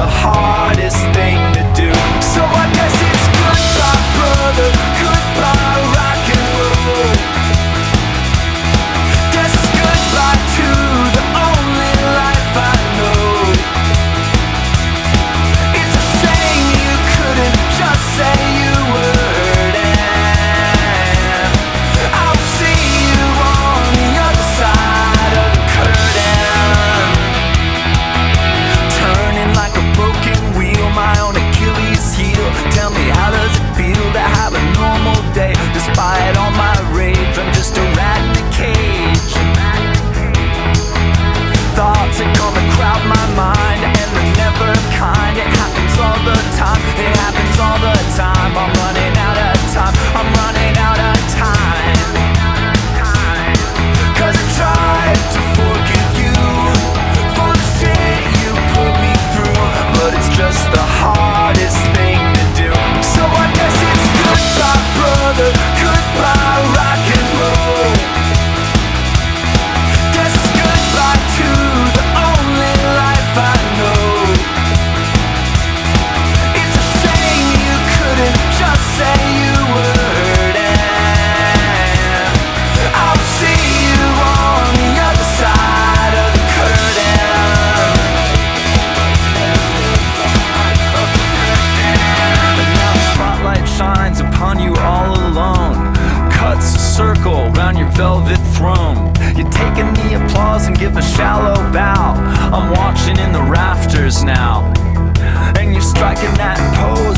The heart. And give a shallow bow. I'm watching in the rafters now. And you're striking that pose